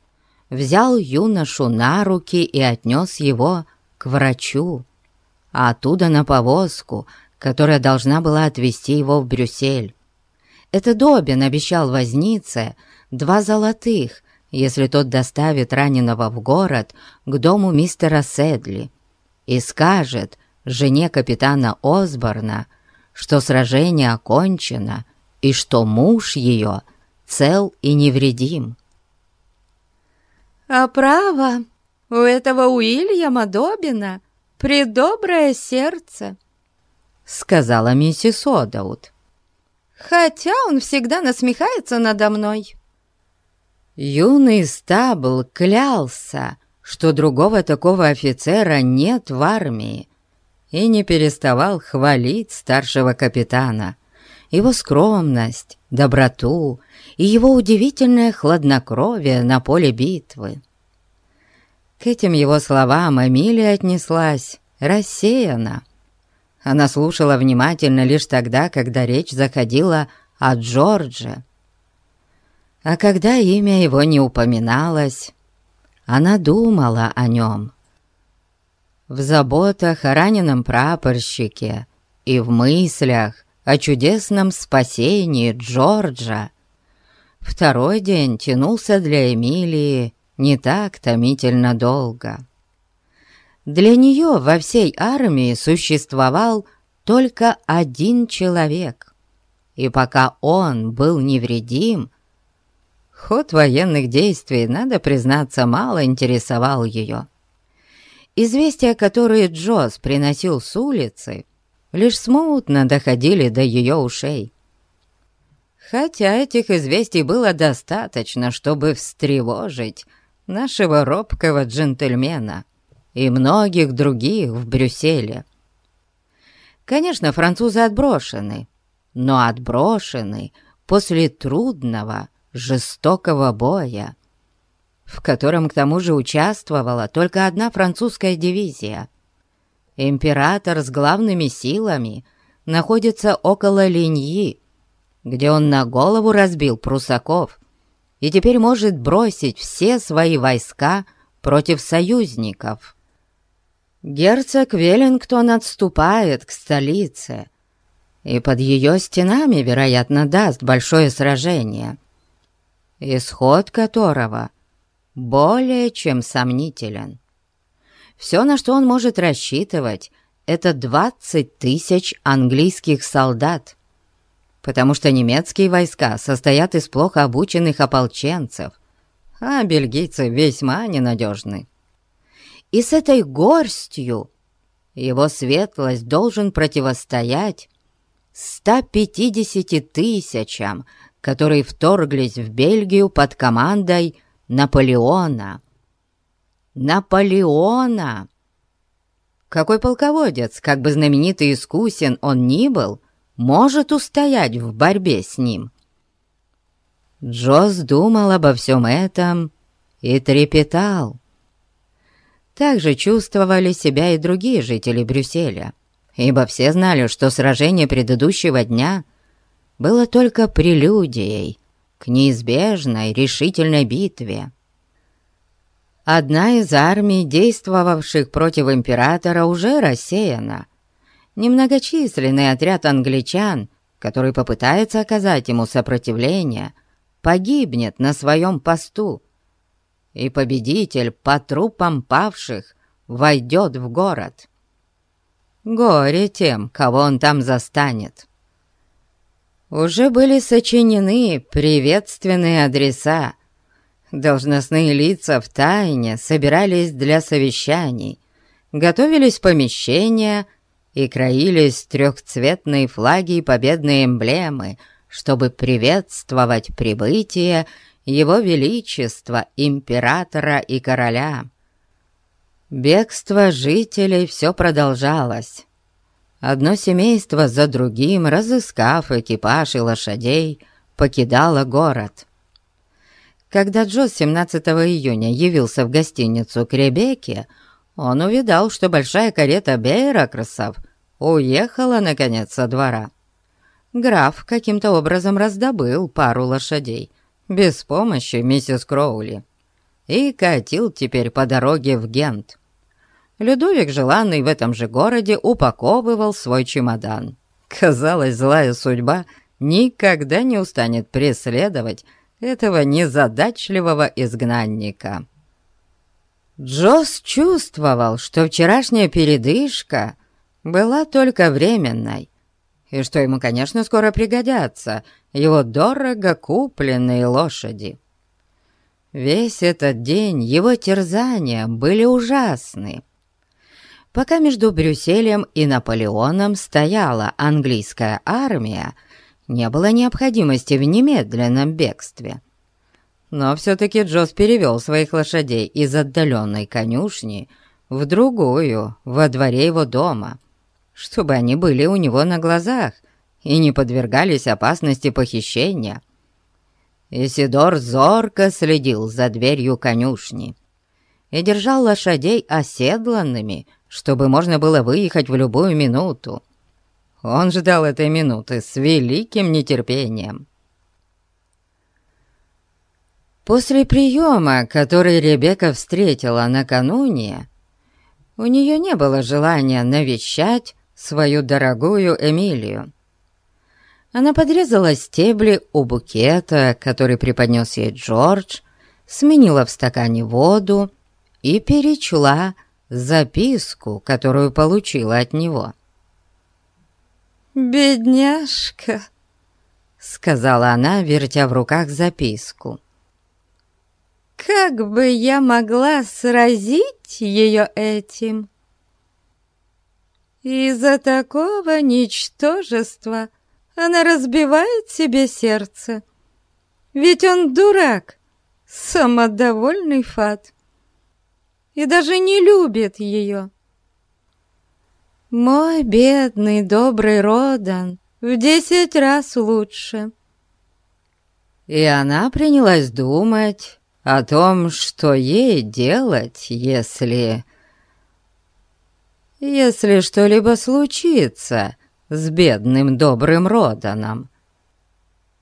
взял юношу на руки и отнес его к врачу, а оттуда на повозку, которая должна была отвезти его в Брюссель. Это Добин обещал вознице два золотых, если тот доставит раненого в город к дому мистера Седли и скажет жене капитана Осборна, что сражение окончено и что муж ее цел и невредим. «А право, у этого Уильяма Добина предоброе сердце», — сказала миссис Одаут. «Хотя он всегда насмехается надо мной». Юный стабл клялся, что другого такого офицера нет в армии, и не переставал хвалить старшего капитана, его скромность, доброту и его удивительное хладнокровие на поле битвы. К этим его словам Эмилия отнеслась рассеянно. Она слушала внимательно лишь тогда, когда речь заходила о Джордже. А когда имя его не упоминалось, она думала о нем в заботах о раненом прапорщике и в мыслях о чудесном спасении Джорджа. Второй день тянулся для Эмилии не так томительно долго. Для нее во всей армии существовал только один человек, и пока он был невредим, ход военных действий, надо признаться, мало интересовал ее. Известия, которые Джоз приносил с улицы, лишь смутно доходили до ее ушей. Хотя этих известий было достаточно, чтобы встревожить нашего робкого джентльмена и многих других в Брюсселе. Конечно, французы отброшены, но отброшены после трудного, жестокого боя в котором к тому же участвовала только одна французская дивизия. Император с главными силами находится около Линьи, где он на голову разбил прусаков и теперь может бросить все свои войска против союзников. Герцог Веллингтон отступает к столице и под ее стенами, вероятно, даст большое сражение, исход которого более чем сомнителен. Все, на что он может рассчитывать, это 20 тысяч английских солдат, потому что немецкие войска состоят из плохо обученных ополченцев, а бельгийцы весьма ненадежны. И с этой горстью его светлость должен противостоять 150 тысячам, которые вторглись в Бельгию под командой Наполеона. Наполеона! Какой полководец, как бы знаменитый и искусен он ни был, может устоять в борьбе с ним? Джоз думал обо всем этом и трепетал. Так же чувствовали себя и другие жители Брюсселя, ибо все знали, что сражение предыдущего дня было только прелюдией неизбежной решительной битве. Одна из армий, действовавших против императора, уже рассеяна. Немногочисленный отряд англичан, который попытается оказать ему сопротивление, погибнет на своем посту, и победитель по трупам павших войдет в город. Горе тем, кого он там застанет. Уже были сочинены приветственные адреса. Должностные лица в тайне собирались для совещаний, готовились помещения и краились трехцветные флаги и победные эмблемы, чтобы приветствовать прибытие его Величества, императора и короля. Бегство жителей все продолжалось. Одно семейство за другим, разыскав экипаж и лошадей, покидало город. Когда Джо 17 июня явился в гостиницу к Ребекке, он увидал, что большая карета Бейракросов уехала, наконец, со двора. Граф каким-то образом раздобыл пару лошадей без помощи миссис Кроули и катил теперь по дороге в Гент. Людовик Желанный в этом же городе упаковывал свой чемодан. Казалось, злая судьба никогда не устанет преследовать этого незадачливого изгнанника. Джосс чувствовал, что вчерашняя передышка была только временной, и что ему, конечно, скоро пригодятся его дорого купленные лошади. Весь этот день его терзания были ужасны. Пока между Брюсселем и Наполеоном стояла английская армия, не было необходимости в немедленном бегстве. Но все-таки Джос перевел своих лошадей из отдаленной конюшни в другую, во дворе его дома, чтобы они были у него на глазах и не подвергались опасности похищения. Исидор зорко следил за дверью конюшни и держал лошадей оседланными, чтобы можно было выехать в любую минуту. Он ждал этой минуты с великим нетерпением. После приема, который Ребекка встретила накануне, у нее не было желания навещать свою дорогую Эмилию. Она подрезала стебли у букета, который преподнес ей Джордж, сменила в стакане воду и перечла записку, которую получила от него. «Бедняжка», — сказала она, вертя в руках записку. «Как бы я могла сразить ее этим?» Из-за такого ничтожества она разбивает себе сердце. Ведь он дурак, самодовольный фат. И даже не любит ее. Мой бедный добрый Родан в десять раз лучше. И она принялась думать о том, что ей делать, если... Если что-либо случится с бедным добрым Роданом.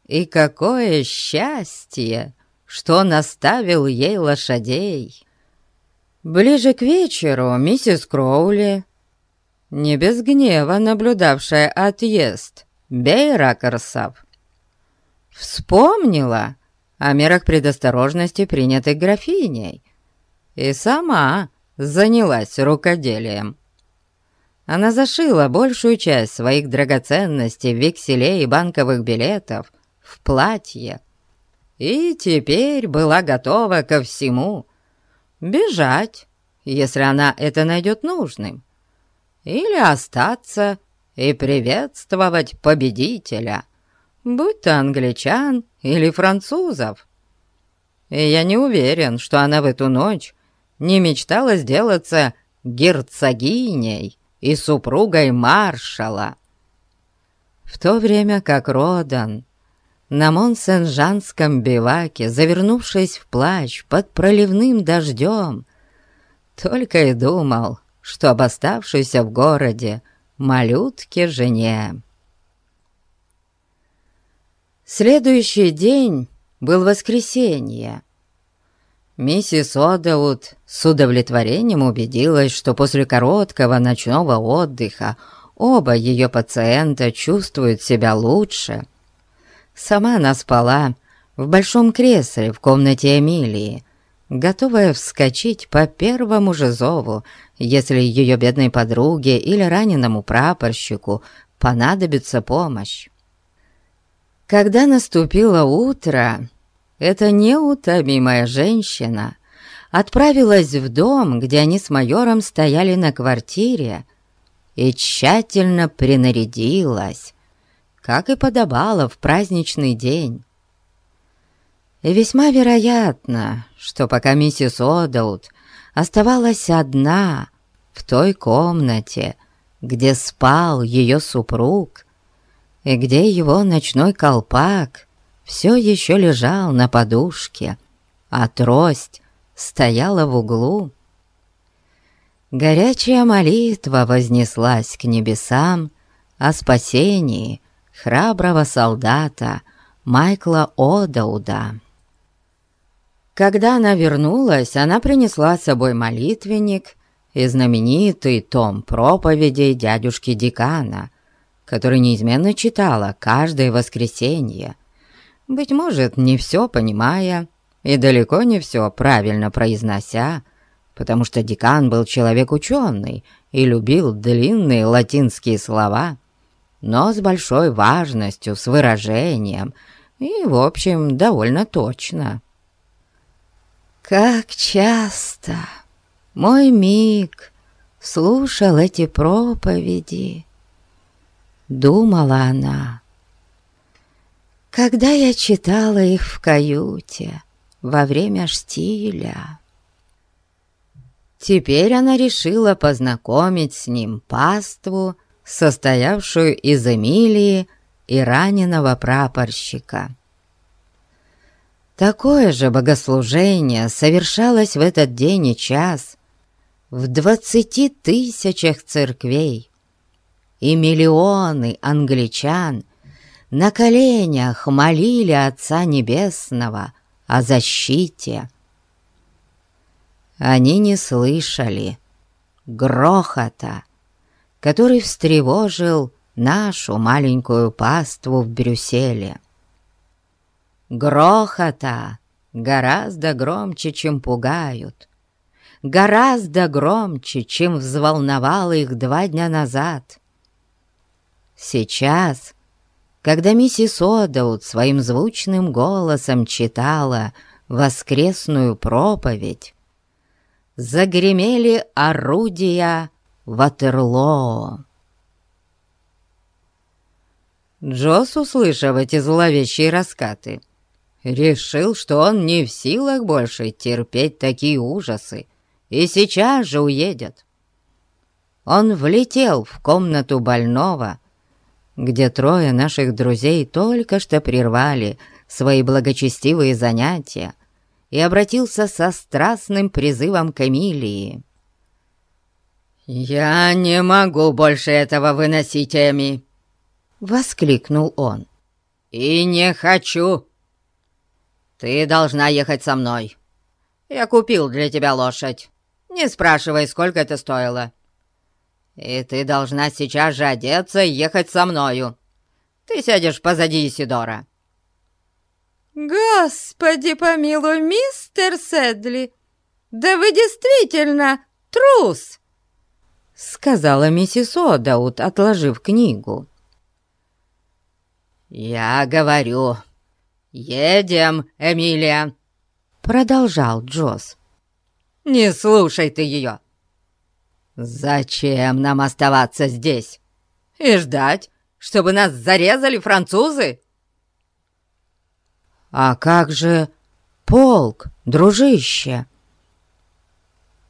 И какое счастье, что он оставил ей лошадей. Ближе к вечеру миссис Кроули, не без гнева наблюдавшая отъезд Бейракерсов, вспомнила о мерах предосторожности, принятых графиней, и сама занялась рукоделием. Она зашила большую часть своих драгоценностей, векселей и банковых билетов в платье и теперь была готова ко всему. Бежать, если она это найдет нужным, или остаться и приветствовать победителя, будь то англичан или французов. И я не уверен, что она в эту ночь не мечтала сделаться герцогиней и супругой маршала. В то время как Родан на Монсен-Жанском биваке, завернувшись в плащ под проливным дождем, только и думал, что об оставшейся в городе малютке жене. Следующий день был воскресенье. Миссис Одаут с удовлетворением убедилась, что после короткого ночного отдыха оба ее пациента чувствуют себя лучше. Сама она спала в большом кресле в комнате Эмилии, готовая вскочить по первому же зову, если ее бедной подруге или раненому прапорщику понадобится помощь. Когда наступило утро, эта неутомимая женщина отправилась в дом, где они с майором стояли на квартире, и тщательно принарядилась, как и подобало в праздничный день. Весьма вероятно, что пока миссис Одаут оставалась одна в той комнате, где спал ее супруг, и где его ночной колпак все еще лежал на подушке, а трость стояла в углу. Горячая молитва вознеслась к небесам о спасении храброго солдата Майкла Одауда. Когда она вернулась, она принесла с собой молитвенник и знаменитый том проповедей дядюшки Дикана, который неизменно читала каждое воскресенье, быть может, не все понимая и далеко не все правильно произнося, потому что Дикан был человек ученый и любил длинные латинские слова, но с большой важностью, с выражением и, в общем, довольно точно. Как часто мой миг слушал эти проповеди, думала она, когда я читала их в каюте во время штиля. Теперь она решила познакомить с ним паству, состоявшую из Эмилии и раненого прапорщика. Такое же богослужение совершалось в этот день и час в двадцати тысячах церквей, и миллионы англичан на коленях молили Отца Небесного о защите. Они не слышали грохота, который встревожил нашу маленькую паству в Брюсселе грохота гораздо громче, чем пугают, гораздо громче, чем взволновало их два дня назад. Сейчас, когда миссис Одаут своим звучным голосом читала воскресную проповедь, загремели орудия Ватерлоо. Джосс, услышав эти зловещие раскаты, — решил, что он не в силах больше терпеть такие ужасы и сейчас же уедет. Он влетел в комнату больного, где трое наших друзей только что прервали свои благочестивые занятия и обратился со страстным призывом к Эмилии. «Я не могу больше этого выносить, Эми!» — воскликнул он. «И не хочу!» «Ты должна ехать со мной. Я купил для тебя лошадь. Не спрашивай, сколько это стоило. И ты должна сейчас же одеться и ехать со мною. Ты сядешь позади Исидора». «Господи помилуй, мистер Седли! Да вы действительно трус!» Сказала миссис Одаут, отложив книгу. «Я говорю, «Едем, Эмилия!» Продолжал Джосс. «Не слушай ты ее! Зачем нам оставаться здесь и ждать, чтобы нас зарезали французы?» «А как же полк, дружище?»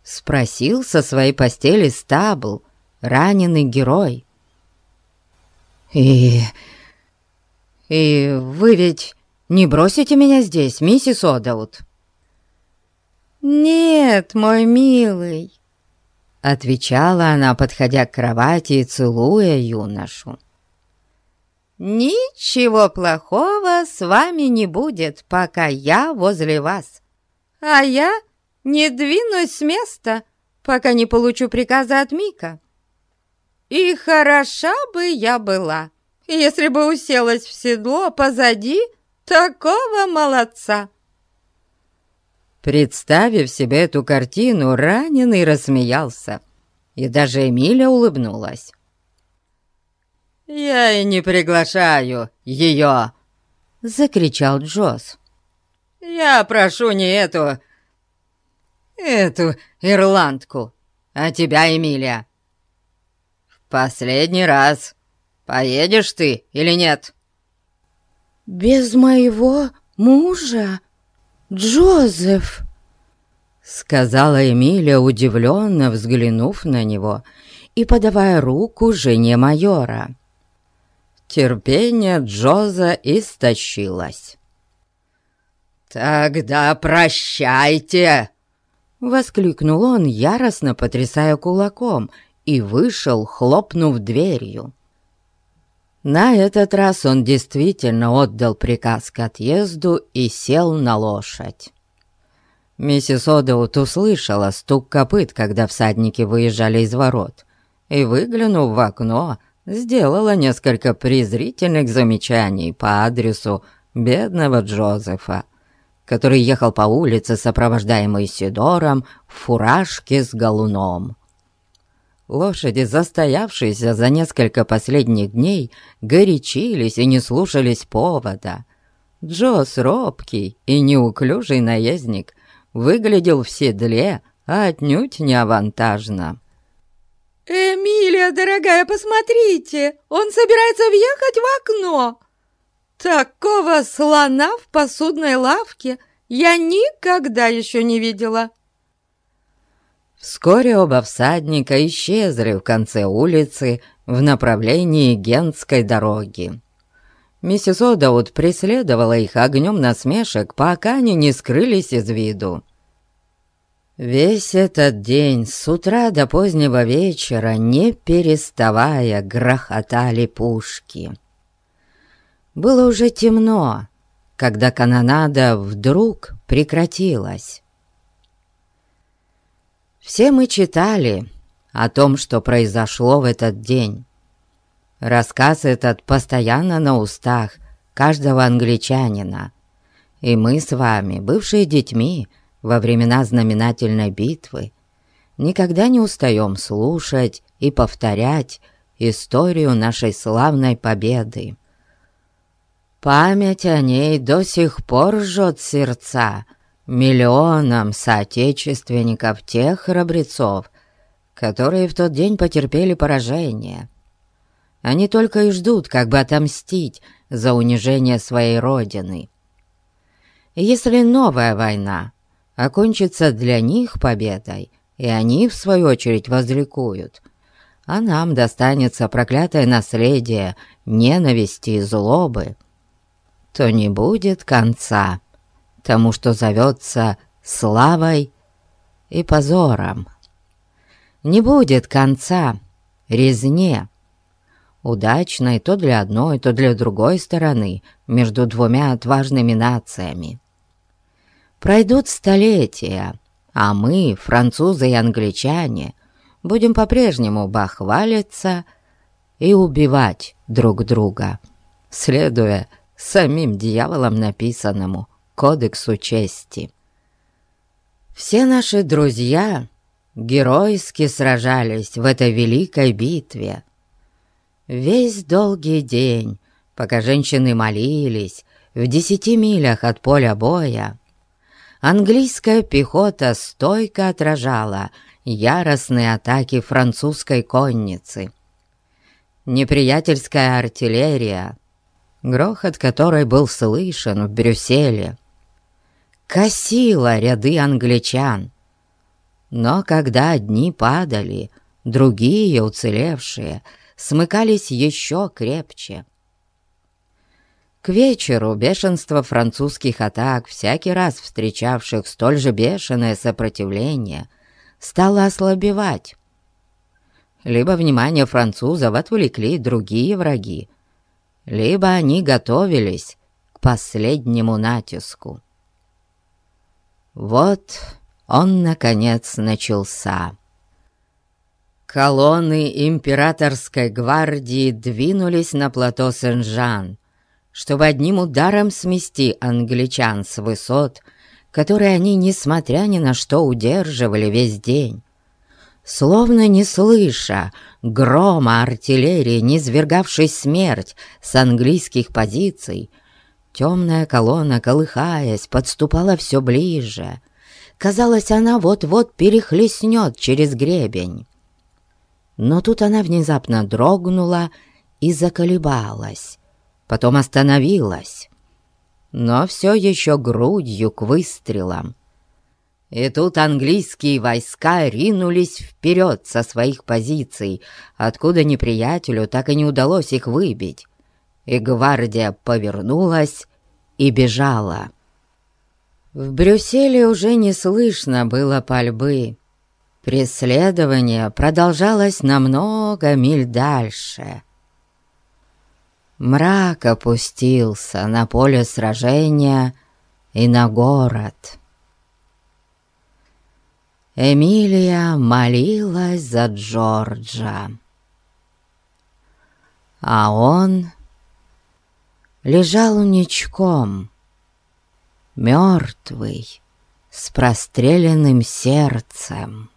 Спросил со своей постели стабл, раненый герой. «И... и вы ведь не бросите меня здесь, миссис Одаут?» «Нет, мой милый», — отвечала она, подходя к кровати и целуя юношу. «Ничего плохого с вами не будет, пока я возле вас, а я не двинусь с места, пока не получу приказа от Мика. И хороша бы я была, если бы уселась в седло позади такого молодца!» Представив себе эту картину, раненый рассмеялся, и даже Эмиля улыбнулась. «Я и не приглашаю ее!» — закричал Джосс. «Я прошу не эту... эту ирландку, а тебя, Эмилия. В последний раз поедешь ты или нет?» «Без моего мужа, Джозеф!» Сказала Эмилия, удивленно взглянув на него и подавая руку жене майора. Терпение Джоза истощилось. «Тогда прощайте!» Воскликнул он, яростно потрясая кулаком, и вышел, хлопнув дверью. На этот раз он действительно отдал приказ к отъезду и сел на лошадь. Миссис Одаут услышала стук копыт, когда всадники выезжали из ворот, и, выглянув в окно, сделала несколько презрительных замечаний по адресу бедного Джозефа, который ехал по улице, сопровождаемый Сидором в фуражке с галуном. Лошади, застоявшиеся за несколько последних дней, горячились и не слушались повода. Джос, робкий и неуклюжий наездник, выглядел в седле, а отнюдь не авантажно. «Эмилия, дорогая, посмотрите! Он собирается въехать в окно! Такого слона в посудной лавке я никогда еще не видела!» Вскоре оба всадника исчезли в конце улицы в направлении Гентской дороги. Миссис Одаут преследовала их огнем насмешек, пока они не скрылись из виду. Весь этот день с утра до позднего вечера, не переставая, грохотали пушки. Было уже темно, когда канонада вдруг прекратилась. Все мы читали о том, что произошло в этот день. Рассказ этот постоянно на устах каждого англичанина. И мы с вами, бывшие детьми во времена знаменательной битвы, никогда не устаем слушать и повторять историю нашей славной победы. Память о ней до сих пор жжет сердца — миллионам соотечественников тех храбрецов, которые в тот день потерпели поражение. Они только и ждут, как бы отомстить за унижение своей родины. Если новая война окончится для них победой, и они, в свою очередь, возликуют, а нам достанется проклятое наследие ненависти и злобы, то не будет конца тому, что зовется славой и позором. Не будет конца резне, удачной то для одной, то для другой стороны, между двумя отважными нациями. Пройдут столетия, а мы, французы и англичане, будем по-прежнему бахвалиться и убивать друг друга, следуя самим дьяволам написанному кодексу чести. Все наши друзья геройски сражались в этой великой битве. Весь долгий день, пока женщины молились, в десяти милях от поля боя, английская пехота стойко отражала яростные атаки французской конницы. Неприятельская артиллерия, грохот которой был слышен в Брюсселе, косила ряды англичан. Но когда одни падали, другие, уцелевшие, смыкались еще крепче. К вечеру бешенство французских атак, всякий раз встречавших столь же бешеное сопротивление, стало ослабевать. Либо внимание французов отвлекли другие враги, либо они готовились к последнему натиску. Вот он, наконец, начался. Колонны императорской гвардии двинулись на плато Сен-Жан, чтобы одним ударом смести англичан с высот, которые они, несмотря ни на что, удерживали весь день. Словно не слыша грома артиллерии, низвергавшей смерть с английских позиций, темная колонна, колыхаясь, подступала все ближе. Казалось, она вот-вот перехлестнет через гребень. Но тут она внезапно дрогнула и заколебалась, потом остановилась, но все еще грудью к выстрелам. И тут английские войска ринулись вперед со своих позиций, откуда неприятелю так и не удалось их выбить, и гвардия повернулась и бежала. В Брюсселе уже не слышно было пальбы, Преследование продолжалось на много миль дальше. Мрак опустился на поле сражения и на город. Эмилия молилась за Джорджа. А он лежал ничком, мертвый, с простреленным сердцем.